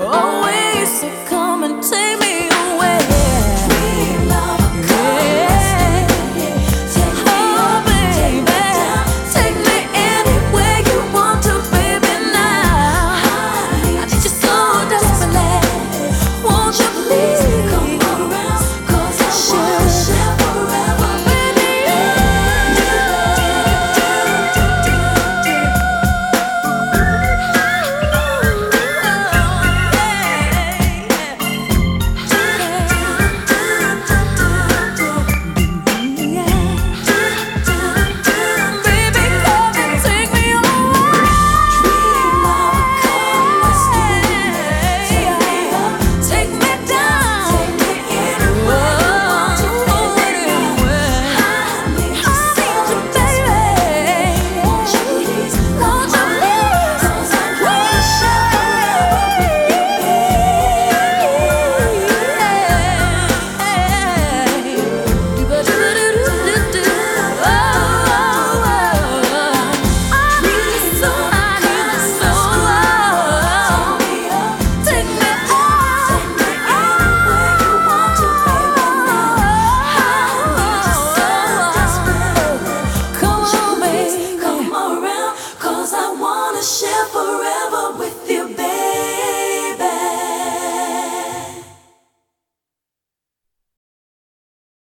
Always so come and take me.